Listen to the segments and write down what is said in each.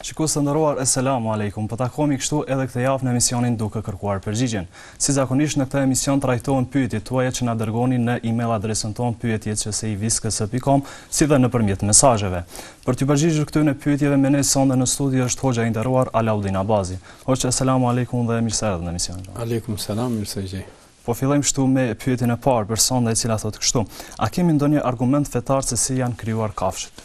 Shikues të nderuar Eselamu Alejkum, po takohemi kështu edhe këtë javë në emisionin Duke kërkuar përgjigjen. Si zakonisht në këtë emision trajtohen pyetjet tuaja që na dërgoni në email adresën tonë pyetjetqesejivisk.com, si dhe nëpërmjet mesazheve. Për t'ju përgjigjur këtyre pyetjeve me ne sonde në studio është hoxha i nderuar Alaudin Abazi. Hoxhë Eselamu Alejkum dhe mirë se erdhët në emision. Alejkum selam, mirë se ju gjej. Po fillojmë kështu me pyetjen e parë për sonte e cila thotë kështu. A kemi ndonjë argument fetar se si janë krijuar kafshët?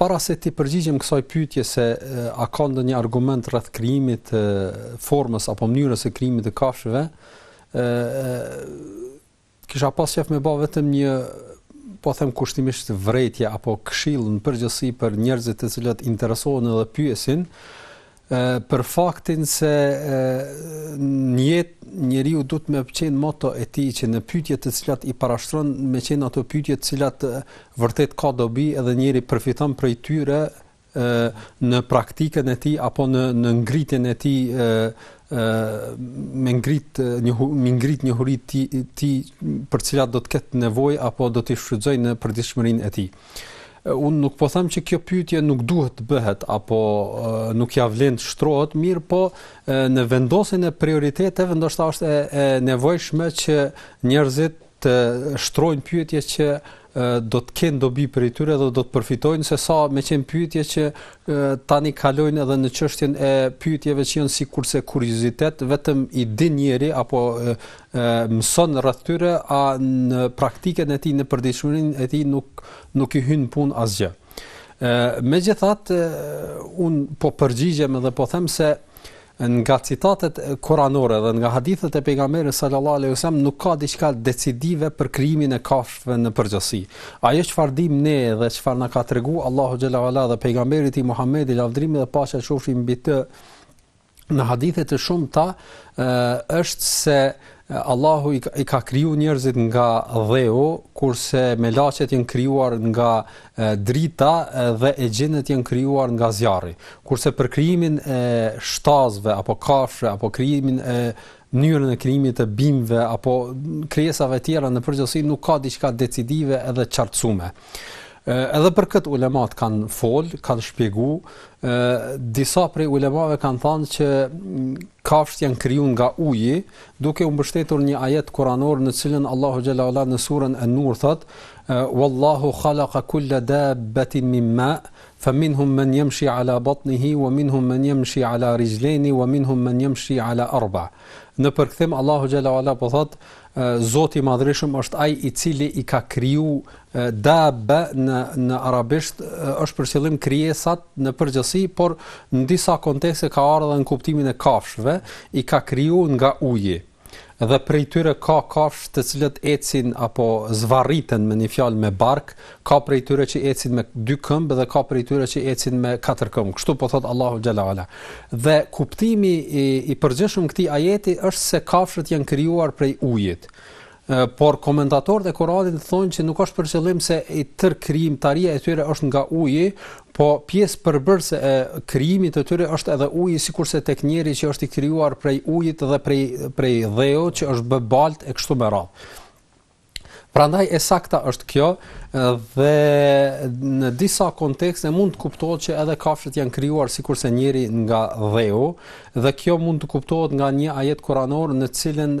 Para se t'i përgjigjem kësaj pyetje se a ka ndonjë argument rreth krijimit të formës apo mënyrës së krijimit të kafshëve, ë kisha pas qejf me ba vetëm një po them kushtimisht vërejtje apo këshillë në përgjithësi për njerëzit të cilët interesohen edhe pyesin, për faktin se në jetë njeriu duhet me qenë moto e tij që në pyetjet të cilat i parashtron me qenë ato pyetje të cilat vërtet ka dobi edhe njeri përfiton prej tyre në praktikën e tij apo në në ngritjen e tij me i ngrit një me i ngrit njohuritë e tij për cilat do të ketë nevojë apo do t'i shfrytëzojë në përditshmërinë e tij. Unë nuk po them që kjo pyetje nuk duhet të bëhet apo nuk ia vlen të shtrohet, mirëpo në vendosjen e prioriteteve ndoshta është e, e nevojshme që njerëzit të shtrojnë pyetje që do të kenë dobi prej tyre dhe do të përfitojnë se sa me qenë pyetje që tani kalojnë edhe në çështjen e pyetjeve që janë sikurse kuriozitet vetëm i din njeri apo mëson rreth tyre a në praktikën e tij në përditshmërinë e tij nuk nuk i hyn në punë asgjë. Ë megjithatë unë po përgjigjem dhe po them se nga citatet kuranore dhe nga hadithet e pejgamberit sallallahu alaihi wasallam nuk ka diçka decidive për krijimin e kafshëve në përgjithësi. Ajo çfarë dimë ne dhe çfarë na ka treguar Allahu xhelle ve ala dhe pejgamberi i tij Muhamedi lavdrimi dhe paqja qofshin mbi të në hadithe të shumta është se Allahu i ka kriju njerëzit nga dheu, kurse melaqet janë krijuar nga drita dhe exhinët janë krijuar nga zjarri. Kurse për krijimin e shtazëve, apo kafshëve, apo krijimin e mënyrën e krijimit të bimëve apo krijesave tjera në përgjithësi nuk ka diçka decidive edhe e qartësume. Edhe për këtë ulemat kanë fol, kanë shpjegu, disa prej ulemave kanë thanë që kafshët janë kriju nga uji, duke u mbështetur në një ajet kuranor në të cilën Allahu xhelle ve ala në surën En-Nur thotë, Wallahu khalaka kulla dabbetin min ma, Fa minhum men yamshi ala batnihi wa minhum men yamshi ala rijlaini wa minhum men yamshi ala arba. Në përkthim Allahu xhelle ue ala po thot Zoti i madhërishëm është ai i cili i ka kriju dabbe në arabisht është për qëllim krijesat në përgjithësi, por në disa kontekste ka ardhur edhe në kuptimin e kafshëve, i ka kriju nga uji. dhe prej tyre ka kafshë të cilat ecin apo zvarriten me një fjalë me bark, ka prej tyre që ecin me dy këmbë dhe ka prej tyre që ecin me katër këmbë. Kështu po thot Allahu xhelle ue ala. Dhe kuptimi i, i përgjithshëm këtij ajeti është se kafshët janë krijuar prej ujit. Por komentatorët e Kuranit thonë që nuk është për qëllim se e tërë krijimtaria e tyre është nga uji, Po pjesë përbërëse e krijimit të tyre është edhe uji, sikurse tek njeriu që është i krijuar prej ujit dhe prej prej dheut që është bë baltë e kështu me radhë. Prandaj e sakta është kjo dhe në disa kontekste mund të kuptohet që edhe kafshët janë krijuar sikurse njeriu nga dheu dhe kjo mund të kuptohet nga një ajet kuranor në cilën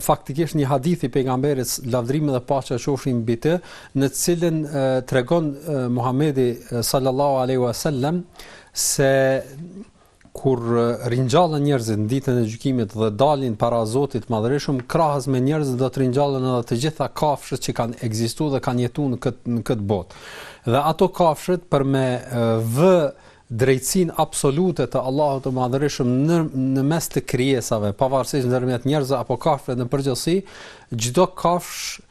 faktikisht një hadith i pejgamberit lavdrimi dhe paqja qofshin mbi të në të cilën tregon Muhamedi sallallahu alaihi wasallam se kur ringjallen njerëzit në ditën e gjykimit dhe dalin para Zotit madhërishëm, krahas me njerëzit do të ringjallen edhe të gjitha kafshët që kanë ekzistu dhe kanë jetu në këtë, në këtë botë. Dhe ato kafshët për me vë drejtësinë absolute të Allahut të Madhërishëm në në mes të krijesave, pavarësisht ndërmjet njerëzve apo kafshëve në përgjithësi, çdo kafshë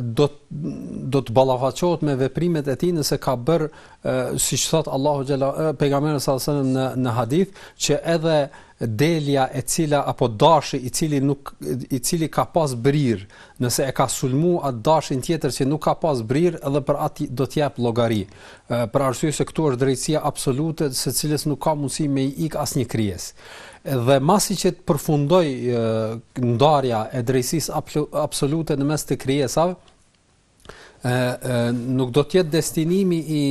do do të ballafaqohet me veprimet e tij nëse ka bërë siç thot Allahu xhelle pejgamberi alejhi selam në në hadith që edhe delja e cila apo dashi i cili nuk i cili ka pas brir nëse e ka sulmu atë dashin tjetër që nuk ka pas brir edhe për atë do të jap llogari për arsye se këtu është drejtësia absolute, së cilës nuk ka mundësi me i ik asnjë krijesë. Dhe masi që të përfundojë ndarja e drejtësisë absolute në mes të krijesave, nuk do të jetë destinimi i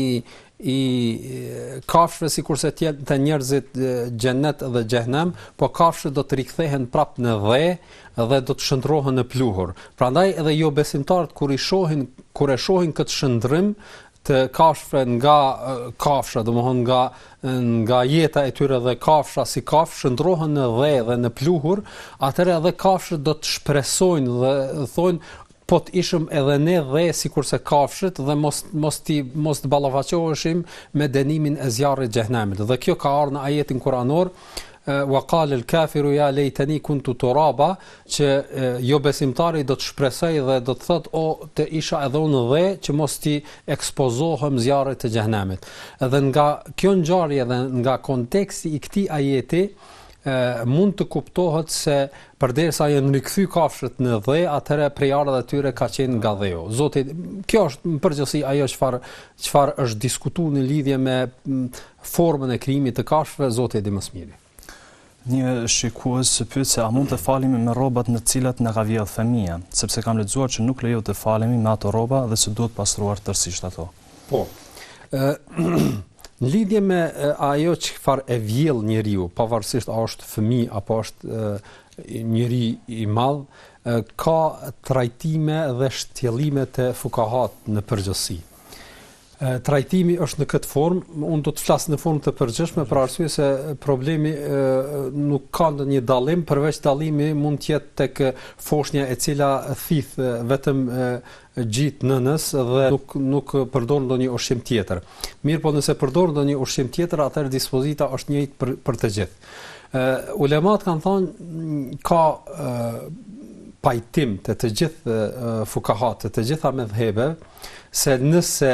i kafshëve sikurse të jetë te njerëzit xhennet dhe xhehenem, po kafshët do të rikthehen prap në dhe dhe do të shndrohen në pluhur. Prandaj edhe jobesimtarët kur i shohin kur e shohin këtë shndrim, të kafshëve nga kafsha, domthon nga nga jeta e tyre dhe kafsha si kafshë shndrohen në dhe dhe në pluhur, atëherë edhe kafshët do të shpresojnë dhe thonë po të ishëm edhe ne dhe sikurse kafshët dhe mos mos të mos të ballafaqoheshim me dënimin e zjarrit të xhehenemit. Dhe kjo ka ardhur në ajetin kuranor wa qal al kafiru ya laitani kuntu turaba që jo besimtari do të shpresojë dhe do të thotë o të isha edhe unë dhe që mos t'i ekspozohem zjarrit të xhehenemit. Edhe nga kjo ngjarje dhe nga konteksti i këtij ajeti e, mund të kuptohet se përderisa janë rikthy kafshët në dhe, atëherë prejardhja e tyre ka qenë nga dheu. Zoti, kjo është në përgjithësi ajo çfarë çfarë është diskutuar në lidhje me formën e krijimit të kafshëve, Zoti e di më së miri. Një shikues se pyet se a mund të falemi me rrobat në të cilat na ka vjellë fëmija, sepse kam lexuar që nuk lejohet të falemi me ato rroba dhe se duhet pastruar tërësisht ato. Po. Në lidhje me ajo çfarë e vjell njeriu, pavarësisht a është fëmijë apo është njeri i madh, ka trajtime dhe shtjellime te fukahatë në përgjithësi. Trajtimi është në këtë formë, unë do të flas në formë të përgjithshme për arsye se problemi e, nuk ka ndonjë dallim, përveç dallimi mund të jetë tek foshnja e cila thith vetëm gjitë e nënës dhe nuk nuk përdor ndonjë ushqim tjetër. Mirëpo nëse përdor ndonjë ushqim tjetër, atëherë dispozita është njëjtë për për të gjithë. Ë ulematë kanë thanë ka e, pajtim te të gjithë fukahatë të të gjitha medhhebeve se nëse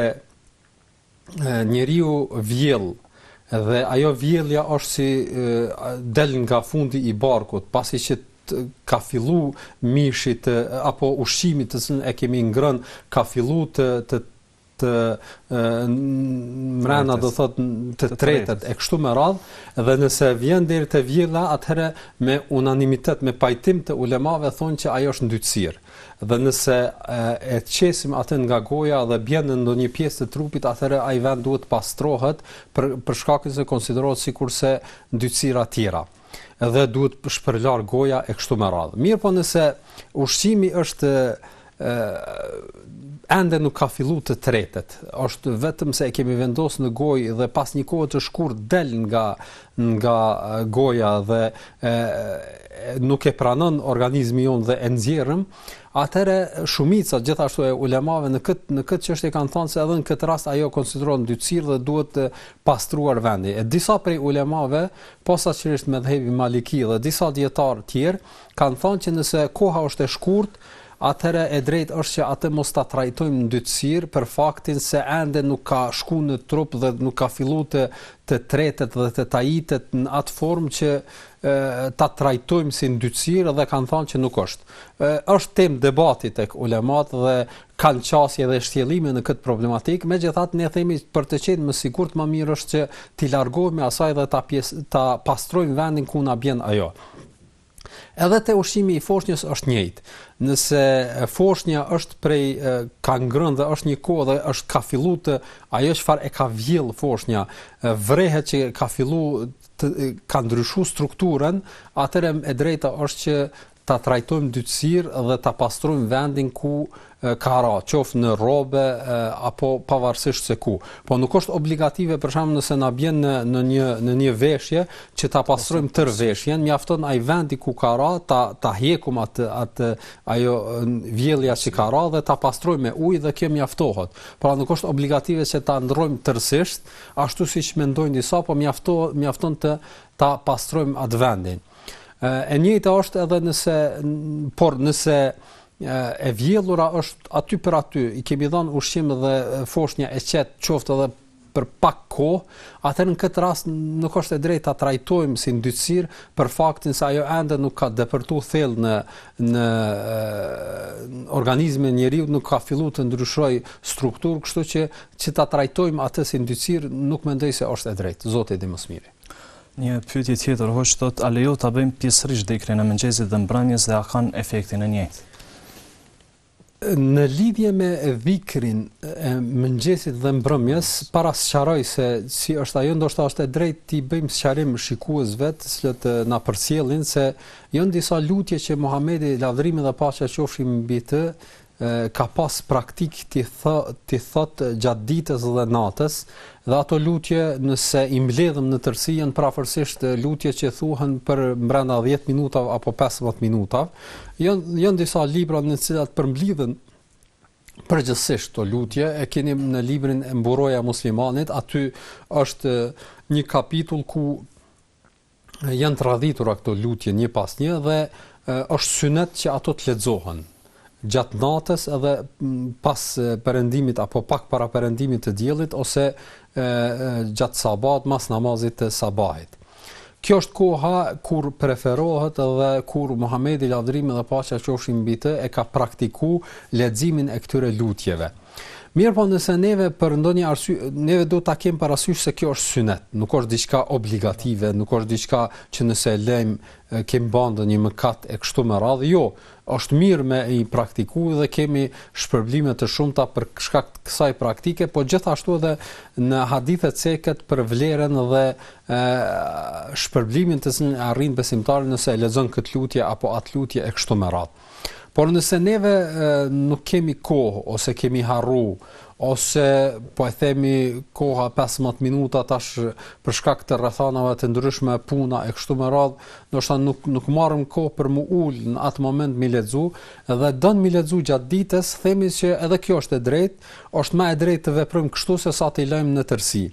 njeriu vjell dhe ajo vjellja është si del nga fundi i barkut pasi që ka fillu mishit apo ushqimit të cilin e kemi ngrënë ka fillu të, të të mbrenda do thotë të tretet e kështu me radhë dhe nëse vjen deri te vjella atëherë me unanimitet me pajtim të ulemave thonë që ajo është ndytësirë dhe nëse e qesim atë nga goja dhe bjen në ndonjë pjesë të trupit atëherë ai vend duhet të pastrohet për për shkak se konsiderohet sikurse ndytësira të tjera dhe duhet shpërlarë goja e kështu me radhë mirëpo nëse ushqimi është ë ende nuk ka fillu të tretet. Është vetëm se e kemi vendos në gojë dhe pas një kohe të shkurt del nga nga goja dhe e, nuk e pranon organizmi jonë dhe e nxjerrim, atëherë shumica gjithashtu e ulemave në këtë në këtë çështje kanë thënë se edhe në këtë rast ajo konsiderohet ndytësirë dhe duhet të pastruar vendi. E disa prej ulemave, posaçërisht medhhebi Maliki dhe disa dijetarë të tjerë, Kanë thënë që nëse koha është e shkurtë, atëherë e drejtë është që atë mos ta trajtojmë ndytësirë për faktin se ende nuk ka shku në trup dhe nuk ka fillu të të tretet dhe të tajitet në atë formë që e, ta trajtojmë si ndytësirë dhe kanë thënë që nuk është. E, është temë debati tek ulematë dhe kanë qasje dhe shtjellime në këtë problematikë, megjithatë ne themi për të qenë më sigurt më mirë është që t'i largohemi asaj dhe ta, pjes, ta pastrojmë vendin ku na bjen ajo. Edhe te ushqimi i foshnjës është njëjtë. Nëse foshnja është prej ka ngrënë dhe është një kohë dhe është ka filluar të ajo çfarë e ka vjell foshnja, vërehet që ka filluar të ka ndryshuar strukturën, atëherë e drejta është që ta trajtojmë ndytësirë dhe ta pastrojmë vendin ku ka ra, qoftë në rrobe apo pavarësisht se ku. Po nuk është obligative për shembull nëse na bjen në në një në një veshje që ta pastrojmë tërë veshjen, mjafton ai vendi ku ka ra, ta ta hjekim atë atë ajo vjellja që ka ra dhe ta pastrojmë me ujë dhe kjo mjaftohet. Pra nuk është obligative që ta ndrrojmë tërësisht, ashtu siç mendojnë disa, po mjaftohet mjafton të ta pastrojmë atë vendin. E njëjta është edhe nëse por nëse e vjellura është aty për aty, i kemi dhënë ushqim dhe foshnja e qet qoftë edhe për pak kohë, atëherë në këtë rast nuk është e drejtë ta trajtojmë si ndytësirë për faktin se ajo ende nuk ka depërtuar thellë në në organizmin e njeriut, nuk ka filluar të ndryshojë strukturë, kështu që që ta trajtojmë atë si ndytësirë nuk mendoj se është e drejtë. Zoti e di më së miri. Një pyetje tjetër hoxhë thotë a lejohet ta bëjmë pjesërisht dhikrin e mëngjesit dhe mbrëmjes dhe a kanë efektin e njëjtë? Në lidhje me dhikrin e mëngjesit dhe mbrëmjes, para se ta sqaroj se si është ajo, ndoshta është e drejtë t'i bëjmë sqarim shikuesve të cilët na përcjellin se janë disa lutje që Muhamedi lavdërimi dhe paqja qofshin mbi të ka pas praktikë t'i thë t'i thotë gjatë ditës dhe natës dhe ato lutje nëse i mbledhim në tërësi janë prafërsisht lutje që thuhen përbrenda 10 minutav apo 15 minutav janë janë disa libra në të cilat përmblidhen përgjithësisht këto lutje e keni në librin e Mburoja e muslimanit aty është një kapitull ku janë të radhitura këto lutje një pas një dhe është synet që ato të lexohen gjatë natës edhe pas perëndimit apo pak para perëndimit të diellit ose e, gjatë sabahit mas namazit të sabahit. Kjo është koha kur preferohet edhe kur Muhamedi lavdrimi dhe paqja qofshin mbi të e ka praktiku leximin e këtyre lutjeve. Mirëpo nëse neve për ndonjë arsye neve duhet ta kemi parasysh se kjo është synet, nuk është diçka obligative, nuk është diçka që nëse e lëjmë kemi bërë ndonjë mëkat e kështu me radhë. Jo, është mirë me i praktiku dhe kemi shpërblime të shumta për shkak të kësaj praktike, por gjithashtu edhe në hadithe ceket për vlerën dhe ë shpërblimin të cilin e arrin besimtari nëse e lexon këtë lutje apo atë lutje e kështu me radhë. Por nëse neve nuk kemi kohë ose kemi harru ose po e themi koha 15 minuta tash për shkak të rrethanave të ndryshme puna e kështu me radh, ndoshta nuk nuk marrim kohë për mu ul në atë moment mi lexu dhe don mi lexu gjatë ditës, themi se edhe kjo është e drejtë, është më e drejtë të veprojmë kështu se sa t'i lajmë në tërësi.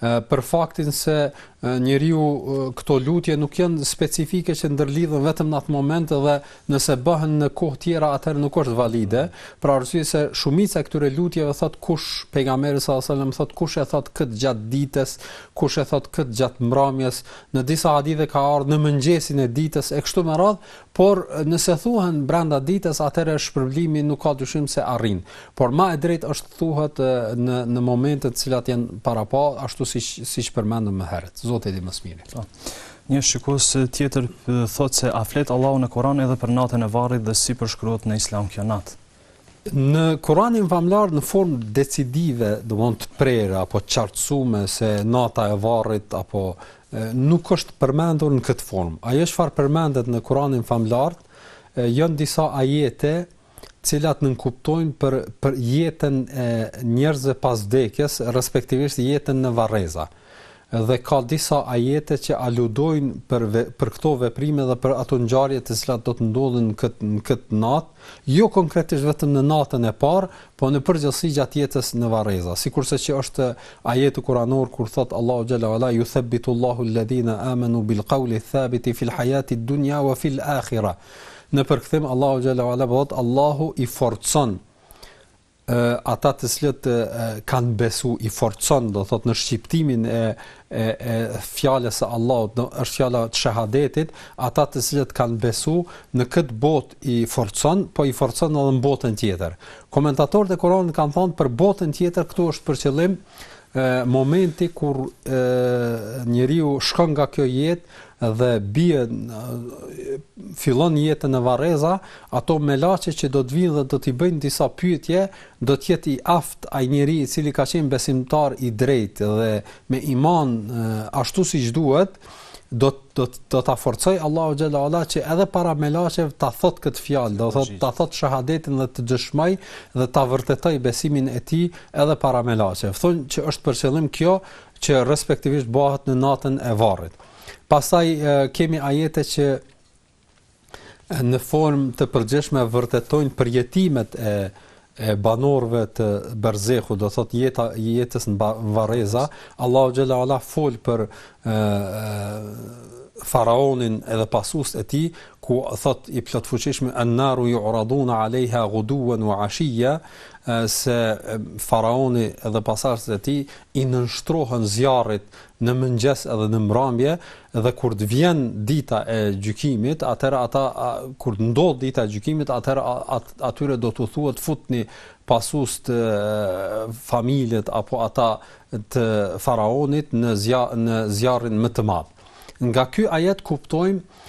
për faktin se njeriu këto lutje nuk janë specifike që ndërlidhen vetëm në atë moment dhe nëse bëhen në kohë tjera atëherë nuk është valide, për arsye se shumica e këtyre lutjeve thot kush Pejgamberi sallallahu alejhi ue selem thot kush e thot kët gjatë ditës, kush e thot kët gjatë mbrëmjes, në disa hadithe ka ardhur në mëngjesin e ditës e kështu me radhë, Por, nëse thuhen brenda ditës, atëherë shpërblimi nuk ka dyshim se arrin. Por ma e drejtë është të thuhet në në momentet të cilat janë parapa, ashtu siç siç përmendëm më herët. Zoti e di më së miri. Po. Një shikues tjetër thotë se a flet Allahu në Kur'an edhe për natën e varrit dhe si përshkruhet në Islam kjo natë? Në Kur'anin famëlartë në formë decidive, domethënë të prerë apo qartësume se nata e varrit apo e, nuk është përmendur në këtë formë. Ajo çfarë përmendet në Kur'anin famëlartë janë disa ajete të cilat nënkuptojnë për për jetën e njerëzve pas vdekjes, respektivisht jetën në varreza. Dhe ka disa ajete që aludojnë për për këto veprime dhe për ato ngjarje të cilat do të ndodhin në këtë në këtë natë, jo konkretisht vetëm në natën e parë, po në përgjithësi gjatë jetës në varreza. Sikurse që është ajeti kuranor kur thot Allahu xhel-le ue ala yuthabbitu Allahu alladhina amanu bil qawli thabiti fil hayati dunya wa fil akhirah. Në përkthim Allahu xhel-le ue ala thot Allahu i forcon ata të cilët kanë besu i forcon do thot në shqiptimin e e e fjalës së Allahut që është fjala e shehadetit ata të cilët kanë besu në këtë botë i forcon po i forcon edhe në botën tjetër komentatorët e Kuranit kanë thënë për botën tjetër këtu është për qëllim Ë momenti kur ë njeriu shkon nga kjo jetë dhe bie fillon jetën e varrezave, ato melaçe që do të vijnë dhe do t'i bëjnë disa pyetje, do të jetë i aftë ai njeri i cili ka qenë besimtar i drejtë dhe me iman ashtu siç duhet, do do do ta forcoj Allahu xhel-le ue ala që edhe para melaçeve ta thot këtë fjalë, do thot ta thot shehadetin dhe të dëshmoj dhe ta vërtetoj besimin e tij edhe para melaçev. Thonë që është për qëllim kjo që respektivisht bëhet në natën e varrit. Pastaj kemi ajete që në formë të përgjithshme vërtetojnë përjetimet e e banorëve të Berzehut, do thotë e jetës në varreza, Allahu xhalla ala fol për faraonin edhe pasus e tij, ku thot i plotfuqishmi an-naru yu'radun 'alayha ghuduwan wa 'ashiyya se faraoni dhe pasusit e tij i nënshtrohen zjarrit në mëngjes dhe në mbramje dhe kur të vjen dita e gjykimit, atëherë ata kur të ndodh dita e gjykimit, atëherë at, atyre do t'u thuhet futni pasus të familjet apo ata të faraonit në zja, në zjarrin më të madh. Nga ky ajet kuptojmë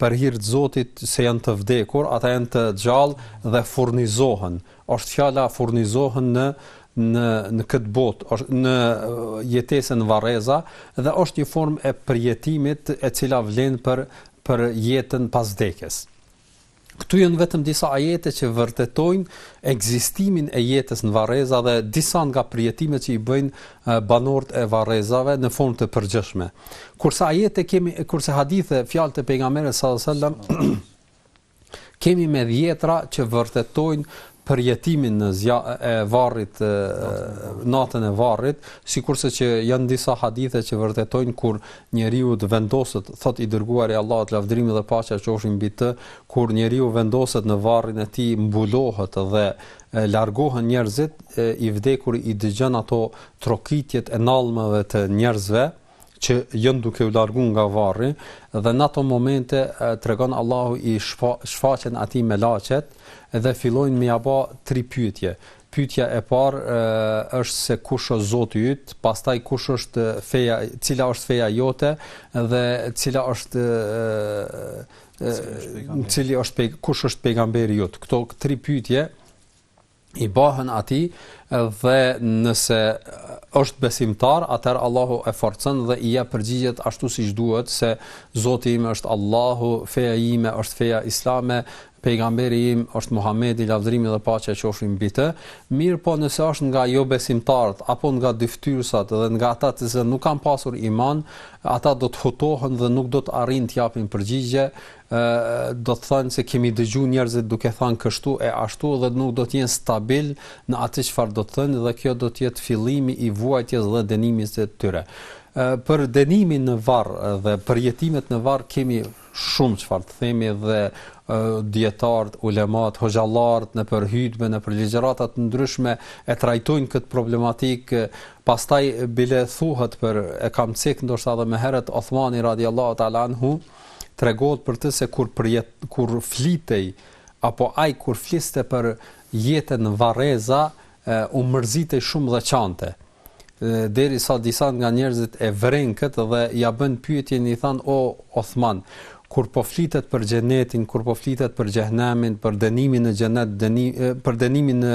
për hir të Zotit se janë të vdekur, ata janë të gjallë dhe furnizohen. Është fjala furnizohen në në në këtë botë, është në jetesën n'varreza dhe është një formë e përjetimit e cila vlen për për jetën pas vdekjes. Këtu janë vetëm disa ajete që vërtetojnë ekzistimin e jetës në varreza dhe disa nga përjetimet që i bëjnë banorët e varrezave në formë të përgjithshme. Kurse ajete kemi kurse hadithe fjalë të pejgamberit sallallahu alajhi wasallam kemi me dhjetra që vërtetojnë përjetimin në zja, e varrit e, natën e varrit, sikurse që janë disa hadithe që vërtetojnë kur njeriu të vendoset, thot i dërguari i Allahut lavdrimi dhe paqja qofshin mbi të, kur njeriu vendoset në varrin e tij mbulohet dhe largohen njerëzit, i vdekuri i dëgjon ato trokitjet e nallmeve të njerëzve që janë duke u largu nga varri dhe në ato momente tregon Allahu i shfaqen atij melaqet dhe fillojnë me ia ba tri pyetje. Pyetja e parë është se kush është Zoti yt, pastaj kush është feja, cila është feja jote dhe cila është cili është pej, kush është pejgamberi jot? Këto tri pyetje i bëhen atij dhe nëse është besimtar, atëherë Allahu e forcon dhe i jep përgjigjet ashtu siç duhet se Zoti im është Allahu, feja ime është feja islame, pejgamberi im është Muhamedi, lavdrimi dhe paqja qofshin mbi të. Mirëpo nëse është nga jobesimtarët apo nga dyftyrsat dhe nga ata të cilët nuk kanë pasur iman, Ata do të hutohen dhe nuk do të arrijnë të japin përgjigje, ë do të thonë se kemi dëgju njerëzit duke thënë kështu e ashtu dhe nuk do të jenë stabil në atë çfarë do të thënë dhe kjo do të jetë fillimi i vuajtjes dhe dënimit të tyre. Për dënimin në varr dhe përjetimet në varr kemi shumë çfarë të themi dhe dijetarët, ulemat, hoxhallarët nëpër hutbe, nëpër ligjërata të ndryshme e trajtojnë këtë problematikë, pastaj bile thuhet për e kam cek ndoshta edhe më herët Othmani radhiyallahu ta'ala anhu tregohet për të se kur përjet, kur flitej apo ai kur fliste për jetën në varreza u mërzitej shumë dhe qante. derisa disa nga njerëzit e vërejnë këtë dhe ia bëjnë pyetjen i thanë o Othman kur po flitet për xhenetin kur po flitet për xhehenemin për dënimin në xhenet dëni për dënimin në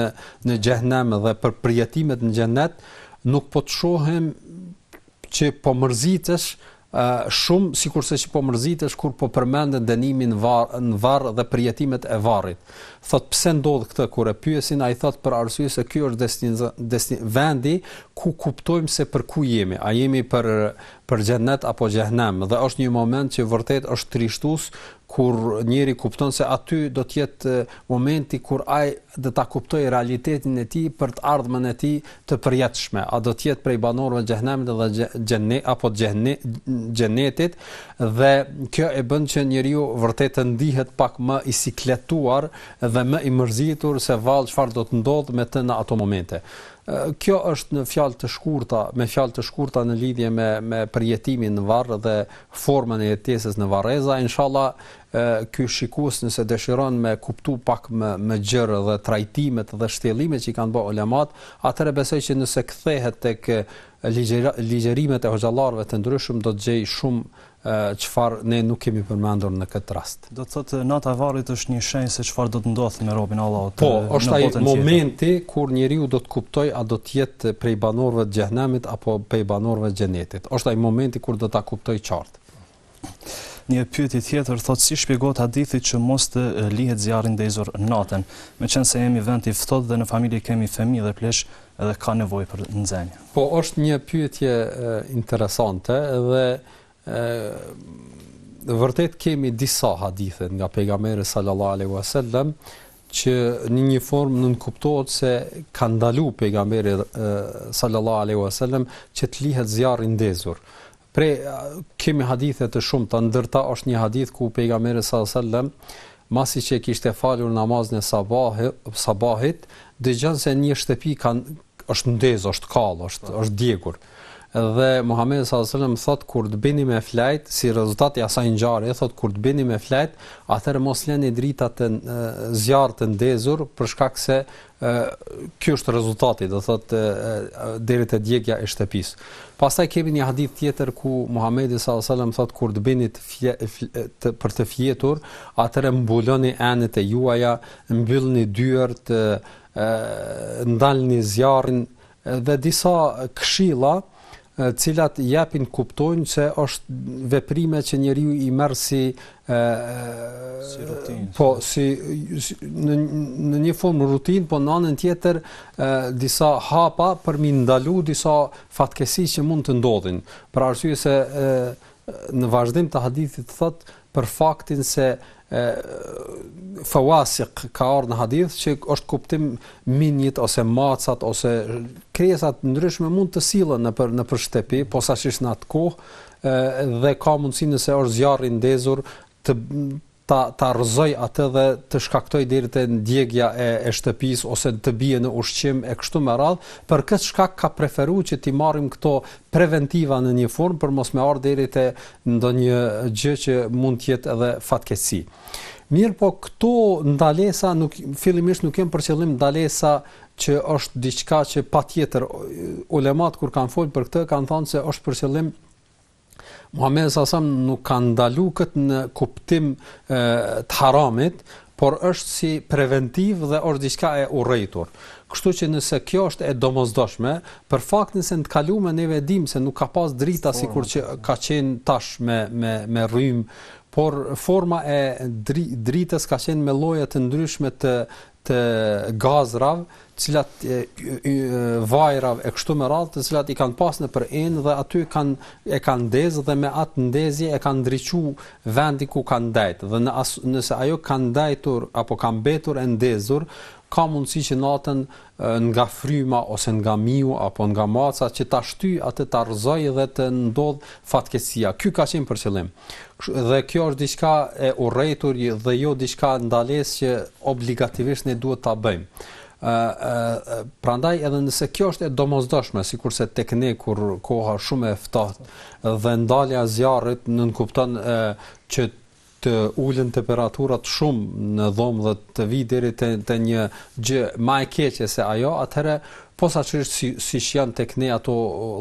në xhehenem dhe për përjetimet në xhenet nuk po të shohim që po mërzitesh Shumë sikurse që po mërzitesh kur po përmenden dënimi në varr dhe përjetimet e varrit. Thotë pse ndodh këtë kur e pyesin ai thotë për arsye se ky është desti, vendi ku kuptojmë se për ku jemi, a jemi për për xhennet apo xhehenem dhe është një moment që vërtet është trishtues kur njeriu kupton se aty do të jetë momenti kur ai do ta kuptojë realitetin e tij për të ardhmen e tij të përjetshme, a do të jetë prej banorëve të xhehenemit dhe xhenne apo xhenne xhenetit dhe kjo e bën që njeriu vërtet të ndihet pak më i sikletuar dhe më i mërzitur se vallë çfarë do të ndodhë me të në ato momente. Kjo është në fjalë të shkurta, me fjalë të shkurta në lidhje me me përjetimin në varr dhe formën e jetesës në varreza, inshallah ky shikues nëse dëshiron me kuptu pak më më gjerë dhe trajtimet dhe shtjellimet që i kanë bërë ulemat, atëherë besoj që nëse kthehet tek ligjërimet e hoxhallarëve të ndryshëm do të gjejë shumë çfarë ne nuk kemi përmendur në këtë rast. Do të thotë nata e varrit është një shenjë se çfarë do të ndodhë me robin e Allahut. Po, është ai momenti kur njeriu do të kuptojë a do të jetë prej banorëve të xhehenemit apo prej banorëve të xhenetit. Është ai momenti kur do ta kuptojë qartë. Një pyetje tjetër thotë si shpjegohet hadithi që mos të lihet zjarri ndezur natën, meqenëse jemi vend i ftohtë dhe në familje kemi fëmijë dhe pleq dhe ka nevojë për nxemje. Po është një pyetje interesante dhe ë vërtet kemi disa hadithe nga pejgamberi sallallahu alaihi wasallam që në një formë nënkuptohet se ka ndalu pejgamberi sallallahu alaihi wasallam që të lihet zjarri ndezur Pra kemi hadithe të shumta, ndër ta është një hadith ku pejgamberi sallallahu alajhi wasallam masi që kishte falur namazin e sabahit, sabahit dëgjon se një shtëpi kanë është ndezur, është kallë, është po. është djegur. Dhe Muhamedi sallallahu alajhi wasallam thotë kur të bini me flajt, si rezultat i asaj ngjarje, thotë kur të bini me flajt, atëherë mos leni dritat e zjarr të ndezur për shkak se Ë ky është rezultati, do thotë deri te djegja e shtëpisë. Pastaj kemi një hadith tjetër ku Muhamedi sallallahu alajhi wasallam thotë kur të binit fje, fje, të, për të fjetur, atëherë mbuloni enët e juaja, mbyllni dyert, ndalni zjarrin, Dhe disa këshilla të cilat japin me kuptu se është veprime që njeriu i merr si ë si rutinë. Po si në në një formë rutinë, po në anën tjetër ë disa hapa për mi ndalu disa fatkesi që mund të ndodhin. Për arsye se ë në vazhdim të hadithit thot për faktin se fawasiq ka ardhur në hadith që është kuptim minjit ose macat ose krijesat ndryshme mund të sillen nëpër nëpër shtëpi posaçish në atë kohë dhe ka mundësi nëse është zjarri ndezur të ta ta rrëzojë atë dhe të shkaktojë deri te djegia e e shtëpisë ose të bie në ushqim e kështu me radhë, për këtë shkak ka preferuar që t'i marrim këto preventiva në një formë për mos me ardhur deri te ndonjë gjë që mund të jetë edhe fatkeqësi. Mirëpo këto ndalesa nuk fillimisht nuk janë për qëllim ndalesa që është diçka që patjetër ulemat kur kanë folur për këtë kanë thënë se është për qëllim Muhamedi salallahu alejhi ve selem nuk ka ndalu këtë në kuptim e, të haramit, por është si preventiv dhe është diçka e urrejtur. Kështu që nëse kjo është e domosdoshme, për faktin se në të kaluar ne ve e dimë se nuk ka pas drita sikur që ka qenë tash me me me rrym, por forma e dri, dritës ka qenë me lloje të ndryshme të të gazrav, të cilat vajrav e kështu me radhë, të cilat i kanë pas nëpër enë dhe aty kanë e kanë ndezë dhe me atë ndezje e kanë ndriçu vendin ku kanë ndejtë dhe në as, nëse ajo ka ndejtur apo ka mbetur e ndezur, ka mundësi që natën nga fryma ose nga miu apo nga maca që ta shty atë ta rrëzojë dhe të ndodh fatkeqësia. Ky ka qenë për qëllim. Dhe kjo është diçka e urrejtur dhe jo diçka ndalesë që obligativisht ne duhet ta bëjmë. Ë prandaj edhe nëse kjo është e domosdoshme, sikurse tek ne kur koha është shumë e ftohtë dhe ndalja e zjarrit nënkupton ë që të ulën temperaturat shumë në dhomë dhe të vi deri te te një gjë më e keqe se ajo, atëherë posaçërisht si siç janë tek ne ato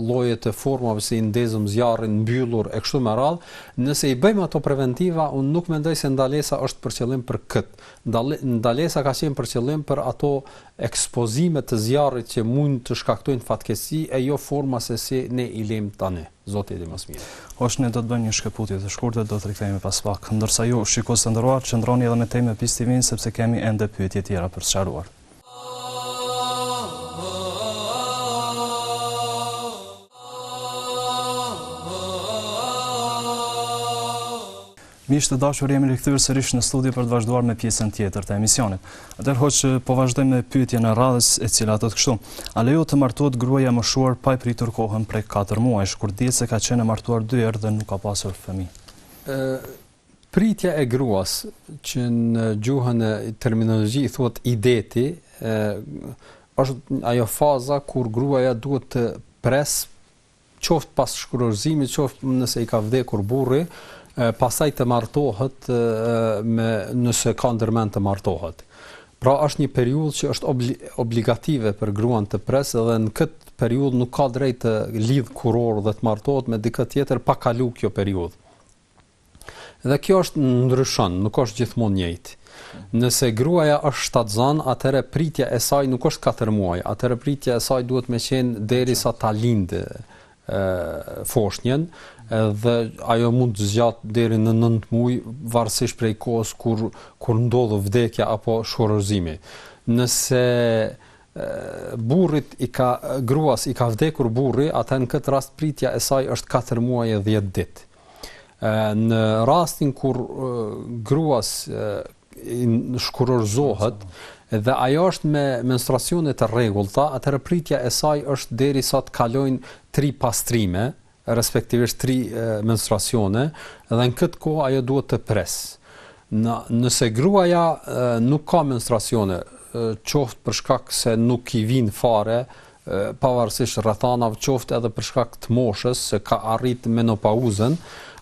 lloje të formave si i ndezëm zjarrin, mbyllur e kështu me radhë, nëse i bëjmë ato preventiva, unë nuk mendoj se ndalesa është për qëllim për kët. Ndalesa ka qenë për qëllim për ato ekspozime të zjarrit që mund të shkaktojnë fatkeqësi e jo forma se si ne i lejmë tani. Zoti i di më së miri. Hoxhë, ne do të bëjmë një shkëputje të shkurtër, do të rikthehemi pas pak. Ndërsa ju, shikues të nderuar, qëndroni edhe më tej me Peace TV-në sepse kemi ende pyetje tjera për të sqaruar. Miq të dashur, jemi rikthyer sërish në studio për të vazhduar me pjesën tjetër të emisionit. Atëherë hoxhë po vazhdojmë me pyetjen e radhës e cila thotë kështu: A lejohet të martohet gruaja e moshuar pa e pritur kohën prej 4 muajsh, kur dihet se ka qenë e martuar dy herë dhe nuk ka pasur fëmijë? Pritja e gruas, që në gjuhën e terminologjisë thuhet ideti, ë është ajo faza kur gruaja duhet të pres qoftë pas shkurorëzimit, qoftë nëse i ka vdekur burri, pastaj të martohet me nëse ka ndërmend të martohet. Pra është një periudhë që është obligative për gruan të pres dhe në këtë periudhë nuk ka drejt të lidh kurorë dhe të martohet me dikë tjetër pa kalu kjo periudhë. Dhe kjo është ndryshon, nuk është gjithmonë njëjtë. Nëse gruaja është shtatëzanë, atëherë pritja e saj nuk është katër muaj, atëherë pritja e saj duhet me qenë deri sa ta lindë foshnjen dhe ajo mund të zgjatë deri në 9 muaj varësisht prej kohës kur kur ndodh vdekja apo shkurorëzimi. Nëse burrit i ka gruas i ka vdekur burri, atëherë në këtë rast pritja e saj është 4 muaj e 10 ditë. Në rastin kur gruas në shkurorzohet dhe ajo është me menstruacione të rregullta, atëherë pritja e saj është deri sa të kalojnë tri pastrime, respektivisht tri menstruacione dhe në këtë kohë ajo duhet të pres. Në, nëse gruaja nuk ka menstruacione, qoftë për shkak se nuk i vijnë fare, pavarësisht rrethanave, qoftë edhe për shkak të moshës se ka arrit menopauzën,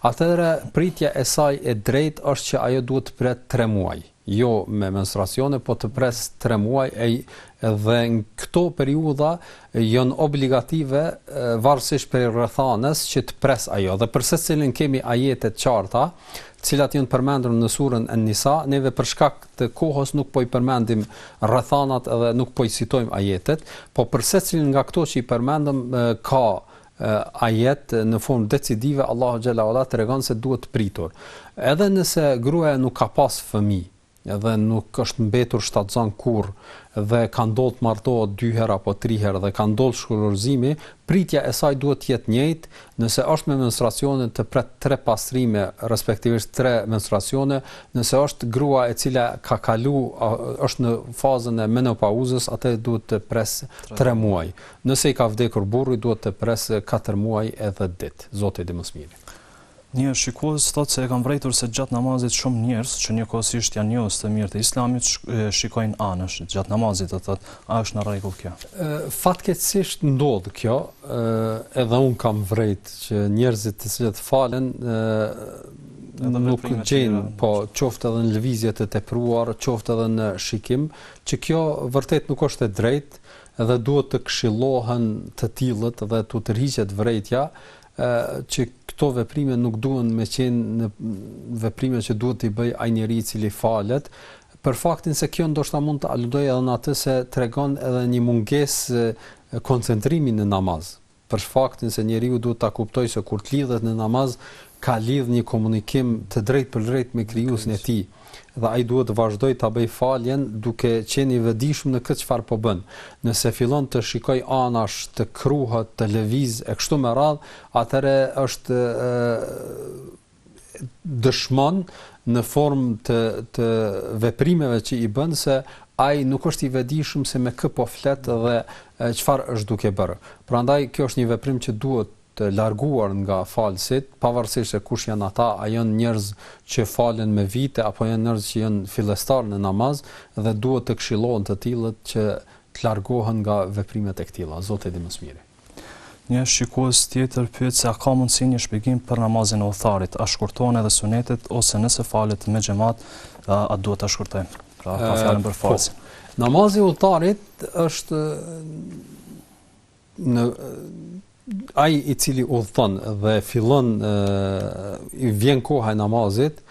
atëherë pritja e saj e drejtë është që ajo duhet të pret 3 muaj. jo me menstruacione po të pres tre muaj e dhe në këto periudha janë obligative varësisht prej rrethanës që të pres ajo dhe për secilin kemi ajete të qarta të cilat janë përmendur në suren En-Nisa neve për shkak të kohës nuk po i përmendim rrethanat dhe nuk po i citojmë ajetet po për secilin nga këto që i përmendëm ka ajet në formë decidive Allahu xhel-le ue ala tregon se duhet të pritur. Edhe nëse gruaja nuk ka pas fëmijë dhe nuk është mbetur shtatzan kurr dhe ka ndodhur të martohet dy herë apo tri herë dhe ka ndodhur shkurorëzimi, pritja e saj duhet të jetë njëjtë, nëse është me menstruacione të pret tre pastrime, respektivisht tre menstruacione, nëse është grua e cila ka kalu është në fazën e menopauzës, atëherë duhet të pres tre muaj. Nëse i ka vdekur burri duhet të presë katër muaj e dhjetë ditë. Zoti e di më së miri. Një shikues thotë se e ka vrejtur se gjatë namazit shumë njerëz që njëkohësisht janë njohës të mirë të Islamit shikojnë anësh gjatë namazit do thotë a është në rregull kjo? Fatkeqësisht ndodh kjo, edhe unë kam vrejt që njerëzit të cilët falen nuk gjenë, po qoftë edhe në lëvizje të tepruar, qoftë edhe në shikim, që kjo vërtet nuk është e drejtë, dhe duhet të këshillohen të tillët dhe t'u tërhiqet vërejtja që këto veprime nuk duhen me qenë në veprime që duhet t'i bëjë ai njeri i cili falet, për faktin se kjo ndoshta mund të aludojë edhe në atë se tregon edhe një mungesë koncentrimi në namaz. për faktin se njeriu duhet ta kuptojë se kur të lidhet në namaz ka lidhë një komunikim të drejtpërdrejtë me Krijuesin e tij dhe ai duhet të vazhdojë ta bëjë faljen duke qenë i vedijshëm në këtë çfarë po bën. Nëse fillon të shikojë anash, të kruhet, të lëvizë e kështu me radhë, atëherë është dëshmon në formë të të veprimeve që i bën se ai nuk është i vedijshëm se me kë po flet dhe çfarë është duke bërë. Prandaj kjo është një veprim që duhet larguar nga falësit, pavarësisht se kush janë ata, a janë njerëz që falen me vite apo janë njerëz që janë fillestar në namaz dhe duhet të këshillohen të tillët që të largohen nga veprimet e këtilla. Zoti di më së miri. Një shikues tjetër pyet se a ka mundësi një shpjegim për namazin e udhëtarit, a shkurtohen edhe sunetet ose nëse falet me xhamat, a duhet ta shkurtojmë? Pra, ka fjalën për po, falësin. Namazi i udhëtarit është në ai i cili udhëton dhe fillon i vjen koha e namazit,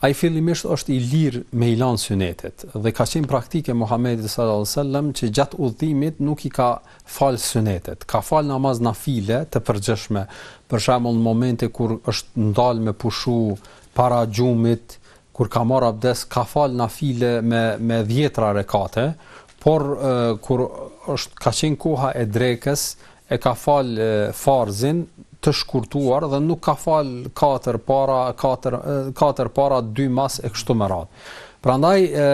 Ai fillimisht është i lirë me i lan synetet, dhe ka qenë praktikë e Muhamedit sal lallahu alejhi ve sellem që gjatë udhëtimit nuk i ka falë synetet. Ka falë namaz nafile të përgjithshme, për shembull në momente kur është ndalë me pushu para gjumit, kur ka marrë abdes, ka falë nafile me me dhjetra rekate, por kur është ka qenë koha e drekës, e ka fal farzin të shkurtuar dhe nuk ka fal katër para katër katër para dy mas e kështu me radhë. Prandaj e,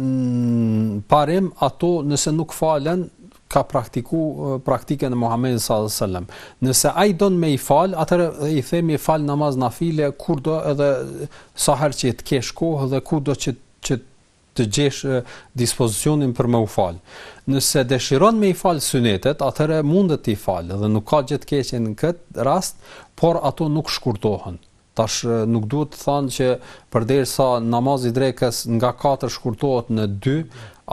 në parim ato nëse nuk falen ka praktiku praktikën e Muhamedit sallallahu alajhi wasallam. Nëse ai don me i fal, atëherë i themi fal namaz nafile kurdo edhe sa herë që të kesh kohë dhe kurdo që që të gjesh dispozicionin për me u fal. Nëse dëshiron me i fal synetet, atëherë mundet të i fal dhe nuk ka gjë të keqe në këtë rast, por ato nuk shkurtohen. Tash nuk duhet të thonë që përderisa namazi i drekës nga 4 shkurtohet në 2,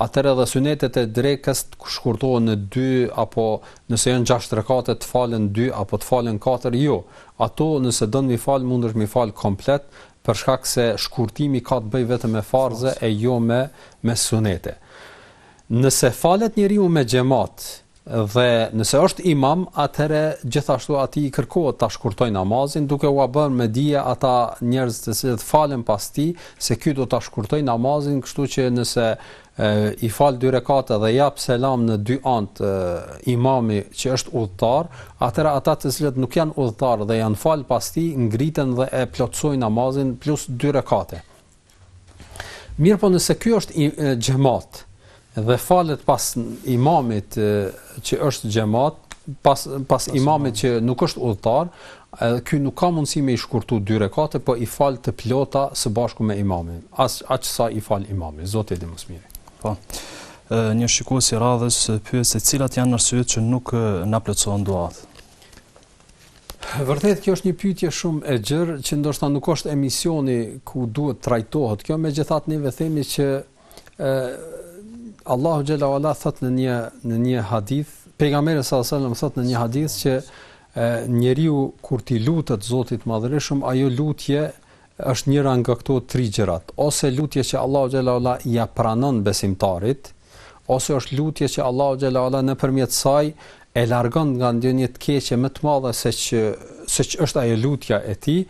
atëherë edhe synetet e drekës shkurtohen në 2 apo nëse janë 6 rekate të falen 2 apo të falen 4, jo. Ato nëse don me i fal mundesh me i fal komplet për shkak se shkurtimi ka të bëjë vetëm me farze e jo me me synete. Nëse falet njeriu me xhamat dhe nëse është imam, atëherë gjithashtu atij i kërkohet ta shkurtojë namazin duke ua bërë me dije ata njerëz të cilët falen pas tij se ky do ta shkurtojë namazin, kështu që nëse e i fal dy rekate dhe jap selam në dy anët imami që është udhëtar, atëherë ata të cilët nuk janë udhëtar dhe janë fal pas tij, ngriten dhe e plotësojnë namazin plus dy rekate. Mirëpo nëse ky është xhamat dhe falet pas imamit që është xhamat, pas pas imamit që nuk është udhëtar, Edhe ky nuk ka mundësi me i shkurtu dy rekate, po i fal të plota së bashku me imamin, as aq sa i fal imami. Zoti e di më së miri. Po. Një shikues i radhës pyet se cilat janë arsyet që nuk na plotësohen duat. Vërtet kjo është një pyetje shumë e gjerë që ndoshta nuk është emisioni ku duhet të trajtohet kjo, megjithatë ne themi që ë Allahu xhel-le ue ala thotë në një në një hadith, pejgamberi sallallahu alajhi wasallam thotë në një hadith që e, njeriu kur t'i lutet Zotit të madhërishëm, ajo lutje është njëra nga këto tri gjërat, ose lutje që Allahu xhel-le ue ala ia pranon besimtarit, ose është lutje që Allahu xhel-le ue ala nëpërmjet saj e largon nga ndonjë të keqe më të madhe se që se që është ajo lutja e tij,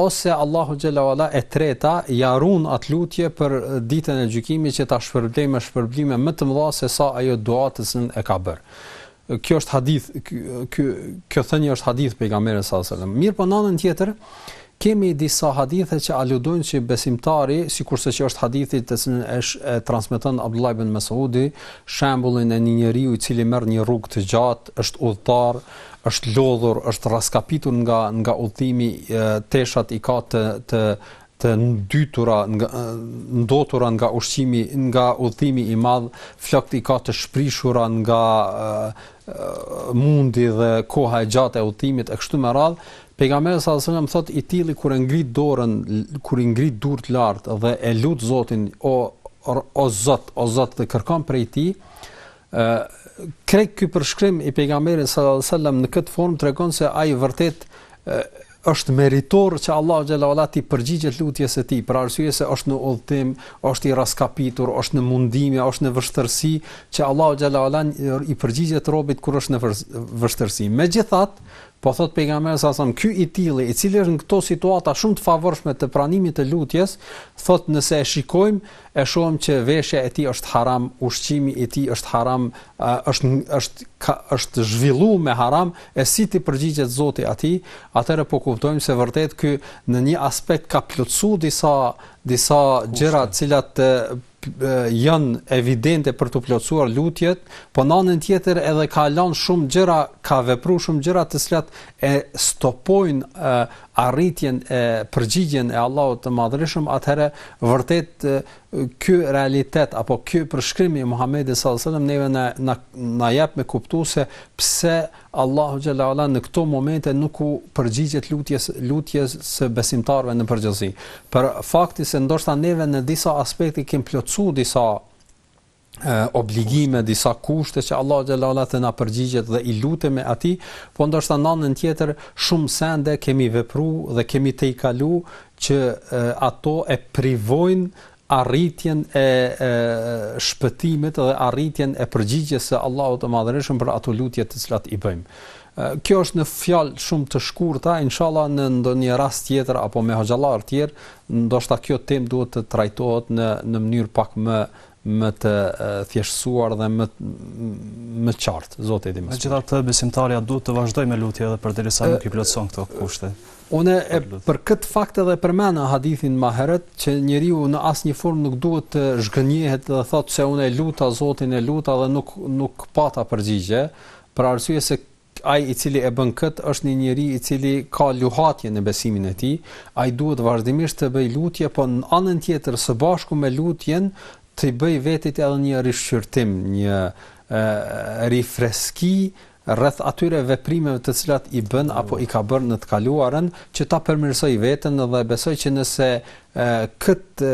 ose Allahu xhel-le ue ala e treta ia run atë lutje për ditën e gjykimit që ta shpërblejë me shpërblime më të mëdha se sa ajo dua të cilën e ka bërë. Kjo është hadith, kjo, kjo thënie është hadith i pejgamberit sallallahu alajhi wasallam. Mirëpo n'anën tjetër, Kemi disa hadithe që aludojnë që besimtari, sikurse që është hadithi të cilin e transmeton Abdullah ibn Mesudi, shembullin e një njeriu i cili merr një rrugë të gjatë, është udhëtar, është lodhur, është rraskapitur nga nga udhëtimi, teshat i ka të të të ndytura nga ndotura nga ushqimi nga udhëtimi i madh, flokët i ka të shprishura nga mundi dhe koha e gjatë e udhëtimit e kështu me radhë, Pejgamberi sallallahu alejhi ve sellem thotë i tilli kur e ngrit dorën, kur i ngrit durt lart dhe e lut Zotin o o Zot, o Zot dhe kërkon prej tij, ë krejt ky përshkrim i pejgamberit sallallahu alajhi wasallam në këtë formë tregon se ai vërtet është meritor që Allahu xhalla ualla t'i përgjigjet lutjes së tij, për arsye se është në udhtim, është i raskapitur, është në mundime, është në vështirësi, që Allahu xhalla ualla i përgjigjet robit kur është në vështirësi. Megjithatë, Po thotë Pejgamberi sa sa ky i tilli, i cili është në këto situata shumë të favorshme të pranimit të lutjes, thotë nëse e shikojmë, e shohim që veshja e tij është haram, ushqimi i tij është haram, është është ka, është zhvillu me haram, e si t'i përgjigjet Zoti atij, atëherë po kuptojmë se vërtet ky në një aspekt ka plotësu disa disa gjëra të cilat janë evidente për t'u plotësuar lutjet, po në anën tjetër edhe ka lanë shumë gjëra, ka vepru shumë gjëra të cilat e stopojnë e, arritjen e përgjigjen e Allahut të Madhërishëm, atëherë vërtet ky realitet apo ky përshkrim i Muhamedit sallallahu alajhi wasallam neve na na jap me kuptu se pse Allahu xhalla ualla në këto momente nuk i përgjigjet lutjes lutjes së besimtarëve në përgjithësi. Për faktin se ndoshta neve në disa aspekte kemi plotësu disa e, obligime, disa kushte që Allahu xhalla ualla të na përgjigjet dhe i lutemi atij, po ndoshta në anën tjetër shumë sende kemi vepru dhe kemi tejkalu që e, ato e privojnë arritjen e shpëtimit dhe arritjen e përgjigjes së Allahut të Madhërishëm për ato lutje të cilat i bëjmë. Kjo është në fjalë shumë të shkurta, inshallah në ndonjë rast tjetër apo me hoxhallar të tjerë, ndoshta kjo temë duhet të trajtohet në në mënyrë pak më më të thjeshtësuar dhe më më qartë, Zoti e di më së miri. Megjithatë, besimtarja duhet të vazhdojë me lutje edhe përderisa nuk i plotëson këto kushte. Unë e për këtë fakt edhe përmena hadithin ma herët që njeriu në asnjë formë nuk duhet të zhgënjehet dhe thotë se unë e luta Zotin e luta dhe nuk, nuk pata përgjigje, për arsye se ai i cili e bën këtë është një njeri i cili ka luhatje në besimin e tij, ai duhet vazhdimisht të bëjë lutje, po në anën tjetër së bashku me lutjen t'i bëjë vetit edhe një rishqyrtim, një e, rifreski rreth atyre veprimeve të cilat i bën apo i ka bërë në të kaluarën, që ta përmirësojë veten dhe besoj që nëse këtë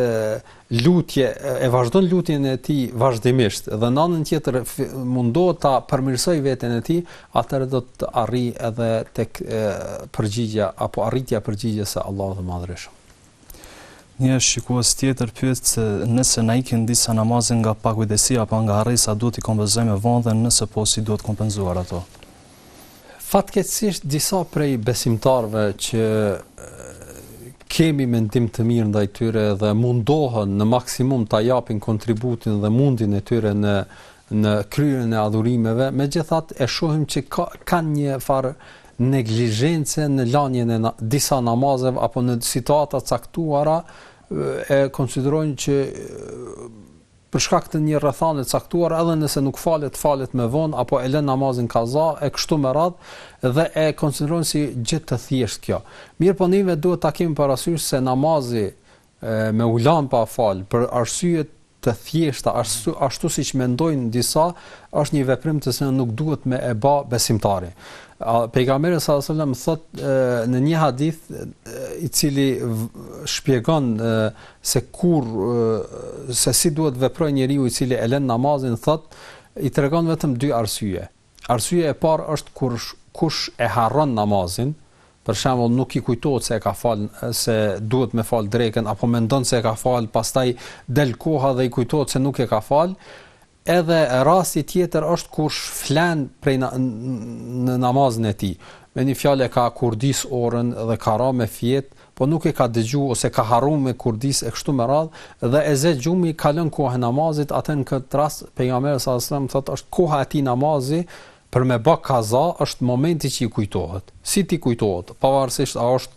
lutje e vazhdon lutjen e tij vazhdimisht dhe në anën tjetër mundohet ta përmirësojë veten e tij, atëherë do të arrijë edhe tek përgjigja apo arritja e përgjigjes së Allahut të Madhërishëm. Një shikues tjetër pyet se nëse na ikën disa namaze nga pakujdesia apo nga harresa duhet t'i kompenzojmë vonë dhe nëse po si duhet kompenzuar ato. Fatkeqësisht disa prej besimtarëve që kemi mendim të mirë ndaj tyre dhe mundohen në maksimum ta japin kontributin dhe mundin e tyre në në kryerjen e adhurimeve, megjithatë e shohim që ka kanë një farë neglizhence në lanjen e na, disa namazeve apo në situata caktuara e konsiderojnë që për shkak të një rrethane caktuar edhe nëse nuk falet falet me vonë apo e lën namazin kaza e kështu me radh dhe e konsiderojnë si gjë të thjeshtë kjo. Mirëpo neve duhet ta kemi parasysh se namazi e, me u lan pa fal për arsye të thjeshta ashtu ashtu siç mendojnë disa është një veprim të cilën nuk duhet me e ba besimtari. Pejgamberi alejhi selam thot në një hadith i cili shpjegon se kur se si duhet veprojë njeriu i cili e lën namazin thot i tregon vetëm dy arsye. Arsyeja e parë është kur kush e harron namazin, për shembull nuk i kujtohet se e ka fal se duhet me fal drekën apo mendon se e ka fal, pastaj del koha dhe i kujtohet se nuk e ka fal. Edhe rasti tjetër është kur fle prej na, në namazin e tij. Me një fjalë e ka kurdis orën dhe ka ra me fjet po nuk e ka dëgju ose ka harru me kurdis e kështu me radhë, dhe e ze gjumi kalon koha e namazit, atëherë në këtë rast pejgamberi sallallahu alajhi wasallam thotë është koha e atij namazi për me ba kaza është momenti që i kujtohet. Si t'i kujtohet, pavarësisht a është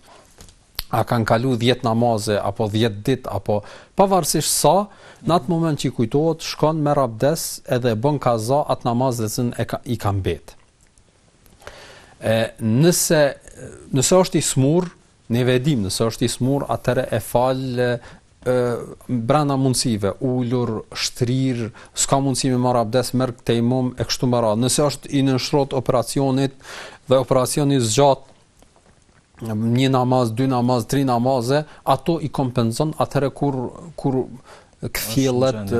a kanë kalu 10 namaze apo 10 dit apo pavarësisht sa në atë moment që i kujtohet shkon merr abdes edhe e bën kaza atë namaz që i ka, i ka mbet E nëse nëse është i smur, ne e dim nëse është i smur, atëre e fal brenda mundësive, ulur, shtrir, s'ka mundësi me marrë abdes, merr tejemum e kështu me radhë. Nëse është i nënshtrohet operacionit dhe operacioni zgjat një namaz, dy namaz, tri namaze, ato i kompenzon atëherë kur kur kthjellet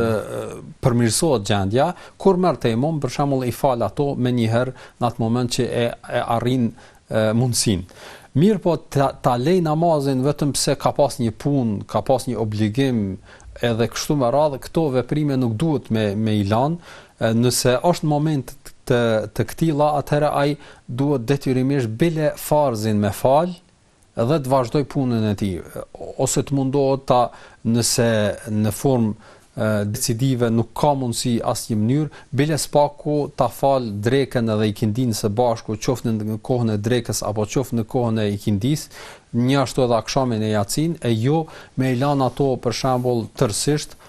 përmirësohet gjendja, kur merr tejemum, për shembull i fal ato menjëherë në atë moment që e, e arrin mundësin. Mirëpo ta, ta lej namazin vetëm pse ka pas një punë, ka pas një obligim, edhe kështu me radhë, këto veprime nuk duhet me, me i lan, Nëse është moment të këtilla atëherë ai duhet detyrimisht bile farzin me fal dhe të vazhdojë punën e tij ose të mundohet ta nëse në formë decisive nuk ka mundësi asnjë mënyrë, bile së paku ta falë drekën edhe ikindinë së bashku, qoftë në kohën e drekës apo qoftë në kohën e ikindisë, njashtu edhe akshamin e jacinë, e jo me i lanë ato për shembull tërësisht,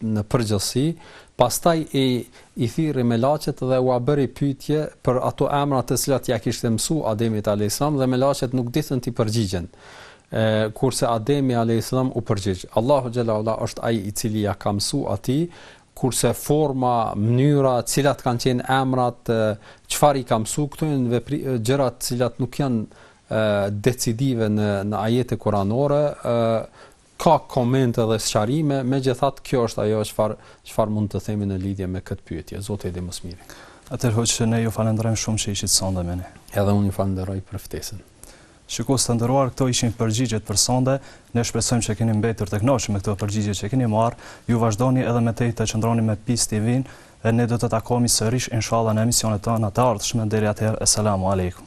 në përgjithësi, pastaj i i thirri melaqet dhe ua bëri pyetje për ato emra të cilat ia kishte mësuar Ademit alejhi selam dhe melaqet nuk ditën të përgjigjen. E, kurse Ademi alejhi selam u përgjigj. Allahu xhele ue ala është ai i cili ia ka mësuar atij kurse forma, mënyra, cilat kanë qenë emrat, çfarë i ka mësuar këto janë gjëra të cilat nuk janë decidive në në ajete kuranore, Ka komente dhe sqarime, megjithatë kjo është ajo çfarë çfarë mund të themi në lidhje me këtë pyetje. Zoti e di më së miri. Atëherë hoxhë ne ju falënderojmë shumë që ishit sonde me ne. Edhe unë ju falënderoj për ftesën. Shikues të nderuar, këto ishin përgjigjet për sonde. Ne shpresojmë që keni mbetur të kënaqur me këto përgjigje që keni marrë. Ju vazhdoni edhe më tej të qëndroni me Peace TV-n dhe ne do të takohemi sërish inshallah në emisionet tona të ardhshme. Deri atëherë, eselamu alejkum.